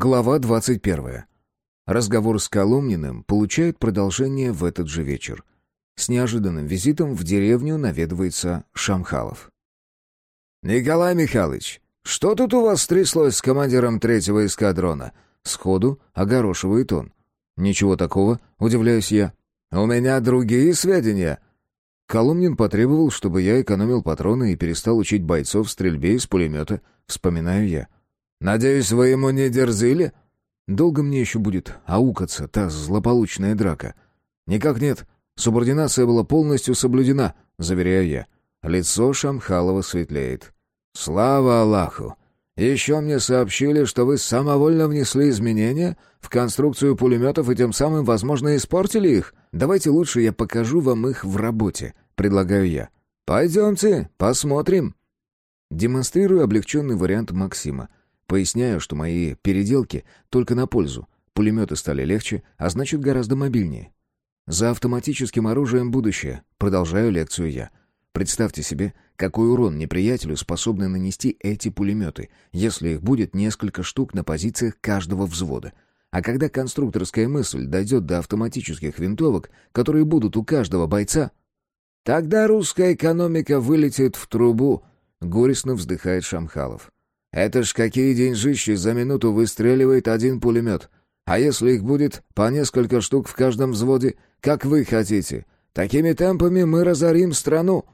Глава 21. Разговор с Коломниным получает продолжение в этот же вечер. С неожиданным визитом в деревню наведывается Шамхалов. «Николай Михайлович, что тут у вас стряслось с командиром третьего эскадрона?» Сходу огорошивает он. «Ничего такого», — удивляюсь я. «У меня другие сведения». Коломнин потребовал, чтобы я экономил патроны и перестал учить бойцов стрельбе из пулемета, вспоминаю я. «Надеюсь, вы ему не дерзили?» «Долго мне еще будет аукаться та злополучная драка?» «Никак нет. Субординация была полностью соблюдена», — заверяю я. Лицо Шамхалова светлеет. «Слава Аллаху! Еще мне сообщили, что вы самовольно внесли изменения в конструкцию пулеметов и тем самым, возможно, испортили их. Давайте лучше я покажу вам их в работе», — предлагаю я. «Пойдемте, посмотрим». Демонстрирую облегченный вариант Максима. Поясняю, что мои переделки только на пользу. Пулеметы стали легче, а значит гораздо мобильнее. За автоматическим оружием будущее. Продолжаю лекцию я. Представьте себе, какой урон неприятелю способны нанести эти пулеметы, если их будет несколько штук на позициях каждого взвода. А когда конструкторская мысль дойдет до автоматических винтовок, которые будут у каждого бойца... «Тогда русская экономика вылетит в трубу», — горестно вздыхает Шамхалов. Это ж какие деньжищи за минуту выстреливает один пулемет. А если их будет по несколько штук в каждом взводе, как вы хотите? Такими темпами мы разорим страну».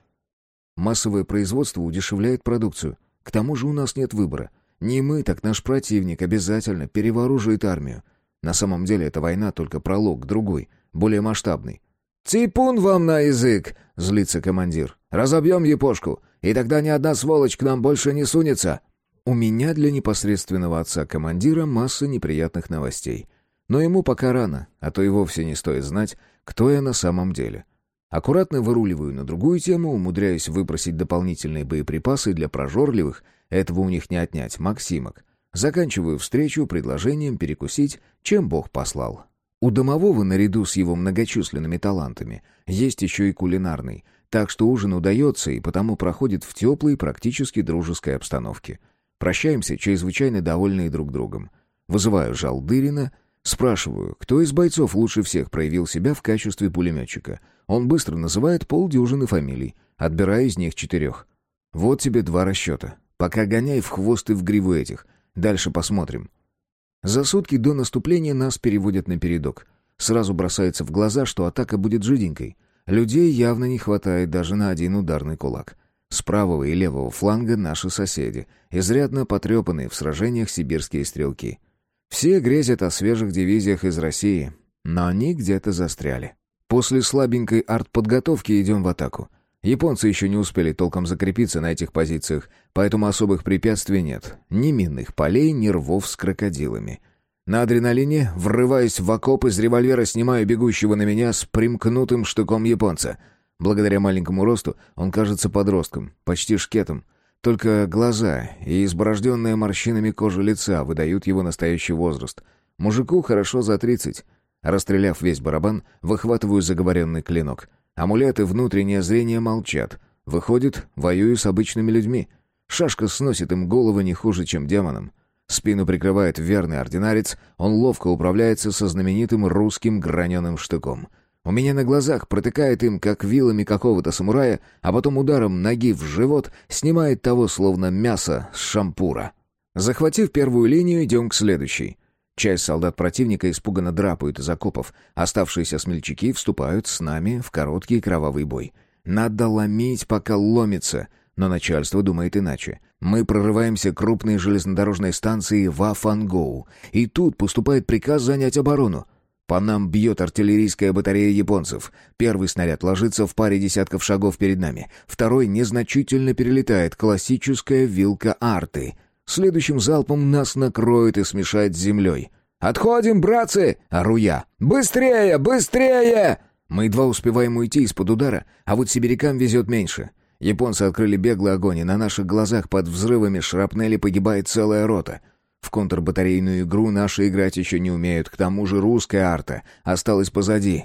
Массовое производство удешевляет продукцию. К тому же у нас нет выбора. Не мы, так наш противник обязательно перевооружит армию. На самом деле эта война только пролог другой, более масштабной. «Ципун вам на язык!» — злится командир. «Разобьем епошку, и тогда ни одна сволочь к нам больше не сунется!» У меня для непосредственного отца командира масса неприятных новостей. Но ему пока рано, а то и вовсе не стоит знать, кто я на самом деле. Аккуратно выруливаю на другую тему, умудряюсь выпросить дополнительные боеприпасы для прожорливых, этого у них не отнять, Максимок. Заканчиваю встречу предложением перекусить, чем Бог послал. У домового, наряду с его многочисленными талантами, есть еще и кулинарный, так что ужин удается и потому проходит в теплой, практически дружеской обстановке — Прощаемся, чрезвычайно довольные друг другом. Вызываю Жалдырина, спрашиваю, кто из бойцов лучше всех проявил себя в качестве пулеметчика. Он быстро называет полдюжины фамилий, отбирая из них четырех. Вот тебе два расчета. Пока гоняй в хвост и в гриву этих. Дальше посмотрим. За сутки до наступления нас переводят на передок. Сразу бросается в глаза, что атака будет жиденькой. Людей явно не хватает даже на один ударный кулак. С правого и левого фланга наши соседи, изрядно потрепанные в сражениях сибирские стрелки. Все грезят о свежих дивизиях из России, но они где-то застряли. После слабенькой артподготовки идем в атаку. Японцы еще не успели толком закрепиться на этих позициях, поэтому особых препятствий нет. Ни минных полей, ни рвов с крокодилами. На адреналине, врываясь в окоп, из револьвера снимаю бегущего на меня с примкнутым штыком японца — Благодаря маленькому росту он кажется подростком, почти шкетом. Только глаза и изборожденная морщинами кожа лица выдают его настоящий возраст. Мужику хорошо за тридцать. Расстреляв весь барабан, выхватываю заговоренный клинок. Амулеты внутреннее зрение молчат. Выходит, воюю с обычными людьми. Шашка сносит им головы не хуже, чем демонам. Спину прикрывает верный ординарец, он ловко управляется со знаменитым русским граненым штыком — у меня на глазах протыкает им, как вилами какого-то самурая, а потом ударом ноги в живот снимает того, словно мясо с шампура. Захватив первую линию, идем к следующей. Часть солдат противника испуганно драпают из окопов. Оставшиеся смельчаки вступают с нами в короткий кровавый бой. Надо ломить, пока ломится. Но начальство думает иначе. Мы прорываемся к крупной железнодорожной станции Вафангоу. И тут поступает приказ занять оборону. По нам бьет артиллерийская батарея японцев. Первый снаряд ложится в паре десятков шагов перед нами. Второй незначительно перелетает. Классическая вилка арты. Следующим залпом нас накроет и смешает с землей. «Отходим, братцы!» — ору я. «Быстрее! Быстрее!» Мы едва успеваем уйти из-под удара, а вот сибирякам везет меньше. Японцы открыли беглый огонь, и на наших глазах под взрывами шрапнели погибает целая рота — в контрбатарейную игру наши играть еще не умеют, к тому же русская арта осталась позади.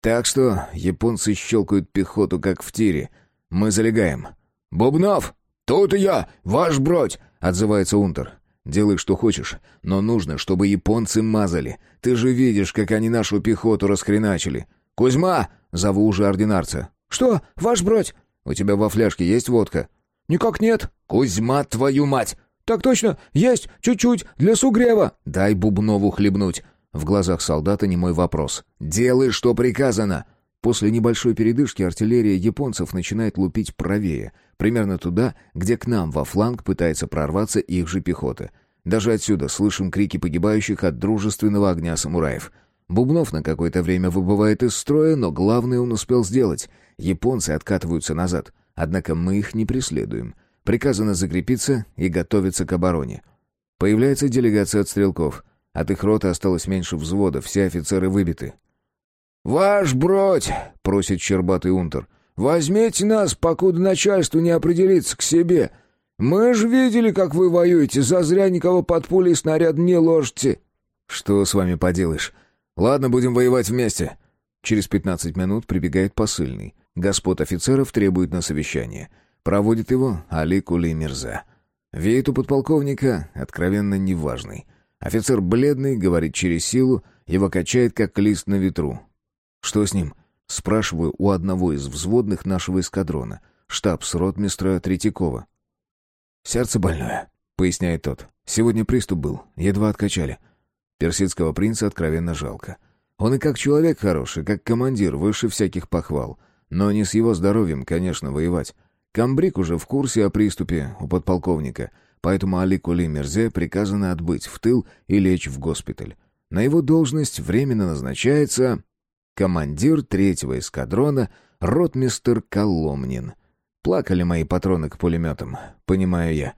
Так что японцы щелкают пехоту, как в тире. Мы залегаем. «Бубнов! Тут и я, ваш бродь!» — отзывается Унтер. Делай, что хочешь, но нужно, чтобы японцы мазали. Ты же видишь, как они нашу пехоту расхреначили. Кузьма!» — зову уже ординарца. «Что, ваш брать?» «У тебя во фляжке есть водка?» «Никак нет». «Кузьма, твою мать!» «Так точно, есть, чуть-чуть, для сугрева». «Дай Бубнову хлебнуть». В глазах солдата не мой вопрос. «Делай, что приказано!» После небольшой передышки артиллерия японцев начинает лупить правее, примерно туда, где к нам во фланг пытается прорваться их же пехота. Даже отсюда слышим крики погибающих от дружественного огня самураев. Бубнов на какое-то время выбывает из строя, но главное он успел сделать. Японцы откатываются назад, однако мы их не преследуем. Приказано закрепиться и готовиться к обороне. Появляется делегация от стрелков. От их роты осталось меньше взвода, все офицеры выбиты. «Ваш бродь!» — просит Щербатый унтер. «Возьмите нас, покуда начальство не определится к себе. Мы же видели, как вы воюете, зазря никого под пули и снаряд не ложите». «Что с вами поделаешь? Ладно, будем воевать вместе». Через пятнадцать минут прибегает посыльный. Господ офицеров требует на совещание. Проводит его Али Кули Мирза. Веет у подполковника откровенно неважный. Офицер бледный, говорит через силу, его качает, как лист на ветру. «Что с ним?» Спрашиваю у одного из взводных нашего эскадрона, штабс-ротмистра Третьякова. «Сердце больное», — поясняет тот. «Сегодня приступ был, едва откачали». Персидского принца откровенно жалко. Он и как человек хороший, как командир, выше всяких похвал. Но не с его здоровьем, конечно, воевать. Камбрик уже в курсе о приступе у подполковника, поэтому Али Кули Мерзе приказано отбыть в тыл и лечь в госпиталь. На его должность временно назначается командир третьего эскадрона, ротмистер Коломнин. Плакали мои патроны к пулеметам, понимаю я.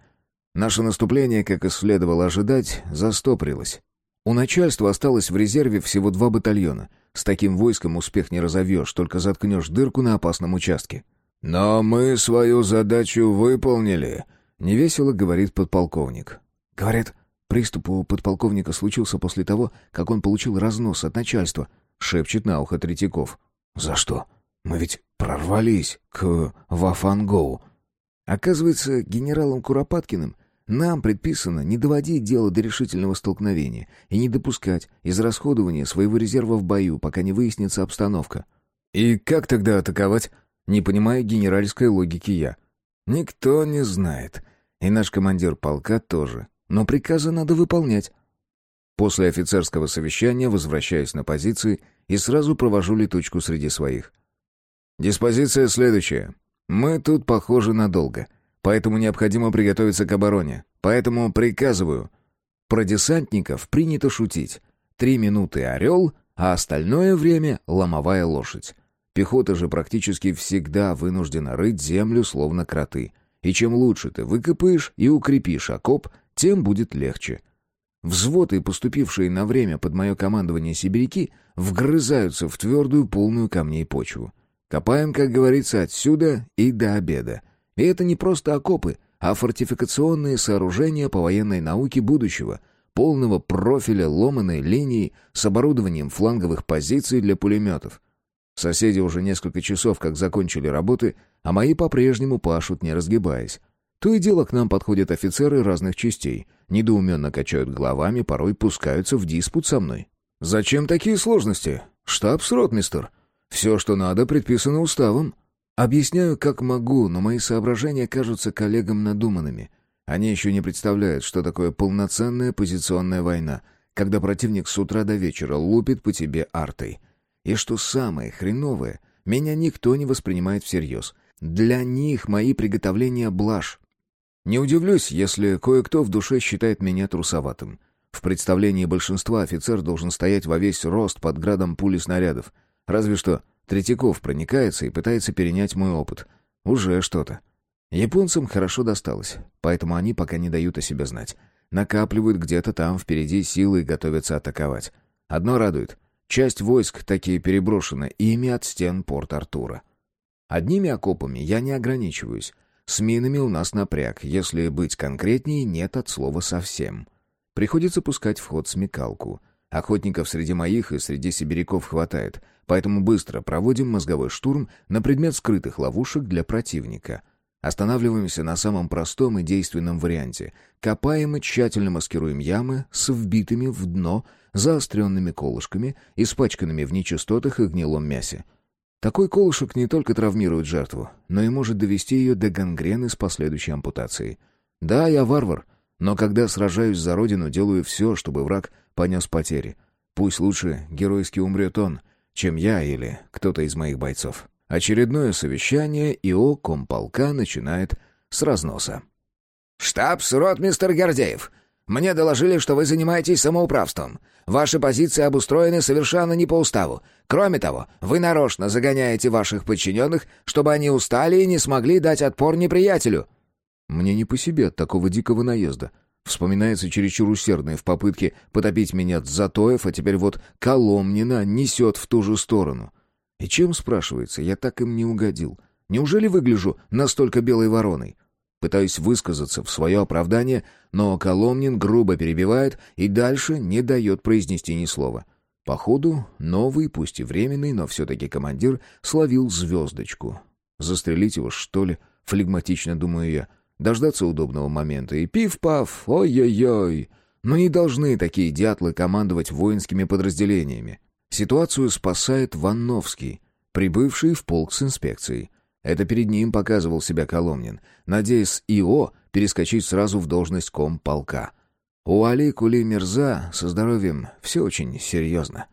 Наше наступление, как и следовало ожидать, застоприлось. У начальства осталось в резерве всего два батальона. С таким войском успех не разовьешь, только заткнешь дырку на опасном участке. «Но мы свою задачу выполнили», — невесело говорит подполковник. «Говорят, приступ у подполковника случился после того, как он получил разнос от начальства», шепчет на ухо Третьяков. «За что? Мы ведь прорвались к Вафангоу». Оказывается, генералом Куропаткиным нам предписано не доводить дело до решительного столкновения и не допускать израсходования своего резерва в бою, пока не выяснится обстановка. «И как тогда атаковать?» Не понимаю генеральской логики я. «Никто не знает. И наш командир полка тоже. Но приказы надо выполнять. После офицерского совещания возвращаюсь на позиции и сразу провожу летучку среди своих. Диспозиция следующая. Мы тут похожи надолго, поэтому необходимо приготовиться к обороне. Поэтому приказываю. Про десантников принято шутить. Три минуты орел, а остальное время ломовая лошадь. Пехота же практически всегда вынуждена рыть землю, словно кроты. И чем лучше ты выкопаешь и укрепишь окоп, тем будет легче. Взводы, поступившие на время под мое командование сибиряки, вгрызаются в твердую, полную камней почву. Копаем, как говорится, отсюда и до обеда. И это не просто окопы, а фортификационные сооружения по военной науке будущего, полного профиля ломаной линии с оборудованием фланговых позиций для пулеметов. Соседи уже несколько часов как закончили работы, а мои по-прежнему пашут, не разгибаясь. То и дело к нам подходят офицеры разных частей, недоуменно качают головами, порой пускаются в диспут со мной. «Зачем такие сложности? Штабс-ротмистер. Все, что надо, предписано уставом». Объясняю, как могу, но мои соображения кажутся коллегам надуманными. Они еще не представляют, что такое полноценная позиционная война, когда противник с утра до вечера лупит по тебе артой. И что самое хреновое, меня никто не воспринимает всерьез. Для них мои приготовления — блажь. Не удивлюсь, если кое-кто в душе считает меня трусоватым. В представлении большинства офицер должен стоять во весь рост под градом пули снарядов. Разве что Третьяков проникается и пытается перенять мой опыт. Уже что-то. Японцам хорошо досталось, поэтому они пока не дают о себе знать. Накапливают где-то там впереди силы и готовятся атаковать. Одно радует. Часть войск такие переброшены ими от стен Порт-Артура. Одними окопами я не ограничиваюсь. С минами у нас напряг, если быть конкретнее, нет от слова совсем. Приходится пускать в ход смекалку. Охотников среди моих и среди сибиряков хватает, поэтому быстро проводим мозговой штурм на предмет скрытых ловушек для противника. Останавливаемся на самом простом и действенном варианте. Копаем и тщательно маскируем ямы с вбитыми в дно заостренными колышками, испачканными в нечистотах и гнилом мясе. Такой колышек не только травмирует жертву, но и может довести ее до гангрены с последующей ампутацией. Да, я варвар, но когда сражаюсь за родину, делаю все, чтобы враг понес потери. Пусть лучше геройски умрет он, чем я или кто-то из моих бойцов. Очередное совещание ИО комполка начинает с разноса. «Штабс-ротмистер Гордеев, мне доложили, что вы занимаетесь самоуправством. Ваши позиции обустроены совершенно не по уставу. Кроме того, вы нарочно загоняете ваших подчиненных, чтобы они устали и не смогли дать отпор неприятелю». Мне не по себе от такого дикого наезда. Вспоминается чересчур усердное в попытке потопить меня Затоев, а теперь вот Коломнина несет в ту же сторону. И чем, спрашивается, я так им не угодил? Неужели выгляжу настолько белой вороной? Пытаюсь высказаться в свое оправдание, но Коломнин грубо перебивает и дальше не дает произнести ни слова. Походу, новый, пусть и временный, но все-таки командир словил звездочку. Застрелить его, что ли? Флегматично думаю я. Дождаться удобного момента и пиф-паф, ой-ой-ой. Но не должны такие дятлы командовать воинскими подразделениями. Ситуацию спасает Ванновский, прибывший в полк с инспекцией. Это перед ним показывал себя Коломнин, надеясь ИО перескочить сразу в должность комполка. У Али Кули Мирза со здоровьем все очень серьезно.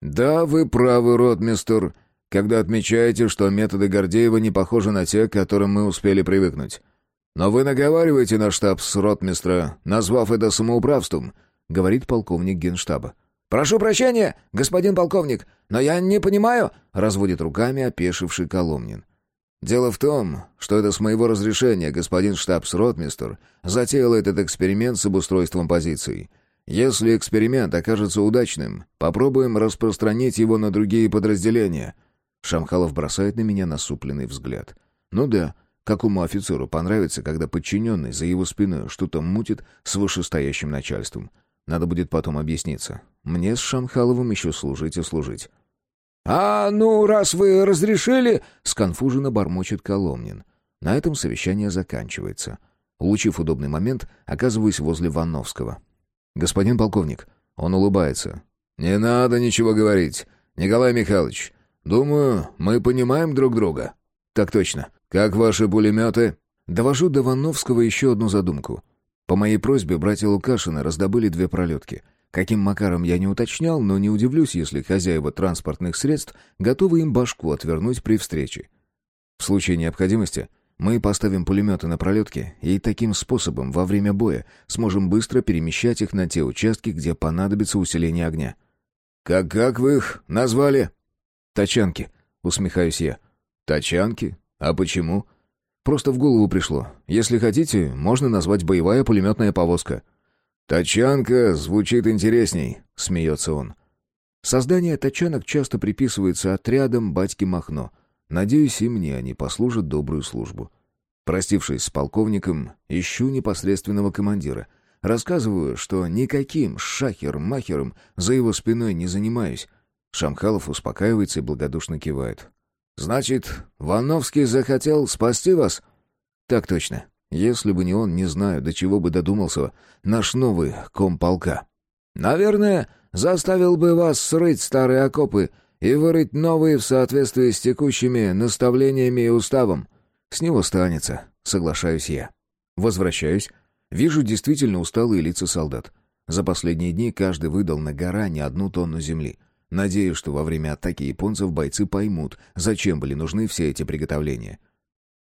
«Да, вы правы, ротмистер, когда отмечаете, что методы Гордеева не похожи на те, к которым мы успели привыкнуть. Но вы наговариваете на штаб с ротмистра, назвав это самоуправством», — говорит полковник генштаба. «Прошу прощения, господин полковник, но я не понимаю», — разводит руками опешивший Коломнин. Дело в том, что это с моего разрешения господин штабс-ротмистер затеял этот эксперимент с обустройством позиций. Если эксперимент окажется удачным, попробуем распространить его на другие подразделения. Шамхалов бросает на меня насупленный взгляд. Ну да, какому офицеру понравится, когда подчиненный за его спиной что-то мутит с вышестоящим начальством. Надо будет потом объясниться. Мне с Шамхаловым еще служить и служить. «А ну, раз вы разрешили...» — сконфуженно бормочет Коломнин. На этом совещание заканчивается. Улучив удобный момент, оказываюсь возле Ванновского. «Господин полковник». Он улыбается. «Не надо ничего говорить. Николай Михайлович, думаю, мы понимаем друг друга». «Так точно. Как ваши пулеметы?» Довожу до Ванновского еще одну задумку. По моей просьбе братья Лукашины раздобыли две пролетки — Каким макаром я не уточнял, но не удивлюсь, если хозяева транспортных средств готовы им башку отвернуть при встрече. В случае необходимости мы поставим пулеметы на пролетке и таким способом во время боя сможем быстро перемещать их на те участки, где понадобится усиление огня. «Как, как вы их назвали?» «Тачанки», — усмехаюсь я. «Тачанки? А почему?» «Просто в голову пришло. Если хотите, можно назвать боевая пулеметная повозка». «Тачанка звучит интересней», — смеется он. Создание тачанок часто приписывается отрядам батьки Махно. Надеюсь, и мне они послужат добрую службу. Простившись с полковником, ищу непосредственного командира. Рассказываю, что никаким шахер-махером за его спиной не занимаюсь. Шамхалов успокаивается и благодушно кивает. «Значит, Вановский захотел спасти вас?» «Так точно. Если бы не он, не знаю, до чего бы додумался наш новый комполка. Наверное, заставил бы вас срыть старые окопы и вырыть новые в соответствии с текущими наставлениями и уставом. С него станется, соглашаюсь я. Возвращаюсь. Вижу действительно усталые лица солдат. За последние дни каждый выдал на гора не одну тонну земли. Надеюсь, что во время атаки японцев бойцы поймут, зачем были нужны все эти приготовления.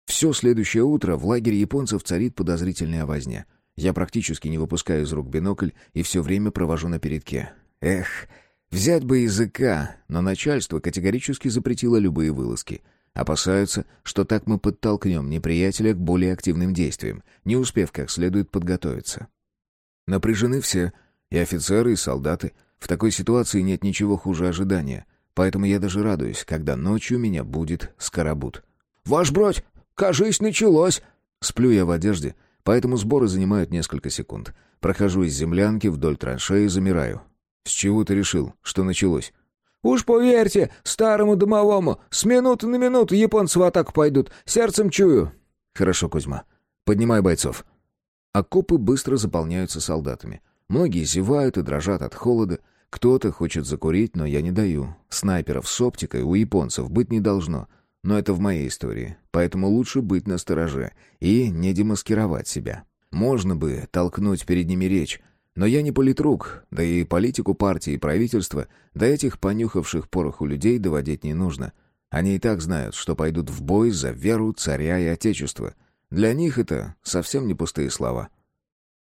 Все следующее утро в лагере японцев царит подозрительная возня. Я практически не выпускаю из рук бинокль и все время провожу на передке. Эх, взять бы языка, но начальство категорически запретило любые вылазки. Опасаются, что так мы подтолкнем неприятеля к более активным действиям, не успев как следует подготовиться. Напряжены все, и офицеры, и солдаты. В такой ситуации нет ничего хуже ожидания, поэтому я даже радуюсь, когда ночью меня будет скоробут. «Ваш бродь, Кажись, началось!» Сплю я в одежде, поэтому сборы занимают несколько секунд. Прохожу из землянки вдоль траншеи и замираю. «С чего ты решил, что началось?» «Уж поверьте, старому домовому, с минуты на минуту японцы в атаку пойдут, сердцем чую». «Хорошо, Кузьма. Поднимай бойцов». Окопы быстро заполняются солдатами. Многие зевают и дрожат от холода. Кто-то хочет закурить, но я не даю. Снайперов с оптикой у японцев быть не должно. Но это в моей истории. Поэтому лучше быть настороже и не демаскировать себя. Можно бы толкнуть перед ними речь, но я не политрук, да и политику партии и правительства до этих понюхавших пороху людей доводить не нужно. Они и так знают, что пойдут в бой за веру царя и отечества. Для них это совсем не пустые слова.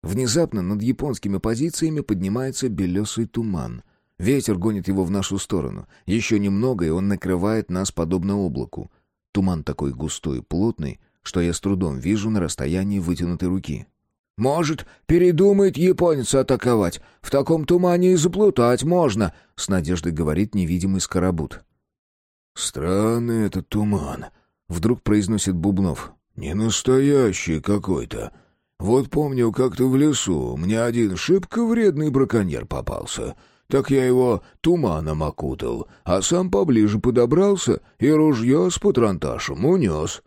Внезапно над японскими позициями поднимается белесый туман. Ветер гонит его в нашу сторону. Еще немного, и он накрывает нас подобно облаку. Туман такой густой и плотный, что я с трудом вижу на расстоянии вытянутой руки. «Может, передумает японец атаковать? В таком тумане и заплутать можно», — с надеждой говорит невидимый скоробут. «Странный этот туман», — вдруг произносит Бубнов. «Не настоящий какой-то. Вот помню, как-то в лесу мне один шибко вредный браконьер попался. Так я его туманом окутал, а сам поближе подобрался и ружье с патронташем унес».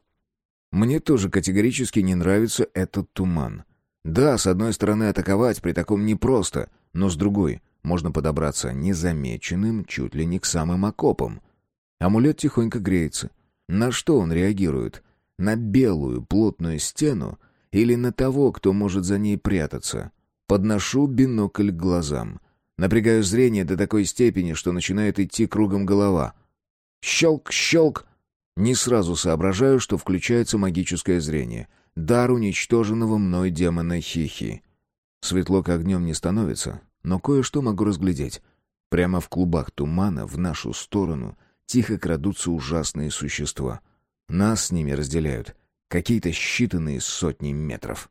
Мне тоже категорически не нравится этот туман. Да, с одной стороны, атаковать при таком непросто, но с другой, можно подобраться незамеченным чуть ли не к самым окопам. Амулет тихонько греется. На что он реагирует? На белую плотную стену или на того, кто может за ней прятаться? Подношу бинокль к глазам. Напрягаю зрение до такой степени, что начинает идти кругом голова. Щелк, щелк. Не сразу соображаю, что включается магическое зрение — дар уничтоженного мной демона Хихи. Светло к огнем не становится, но кое-что могу разглядеть. Прямо в клубах тумана в нашу сторону тихо крадутся ужасные существа. Нас с ними разделяют какие-то считанные сотни метров.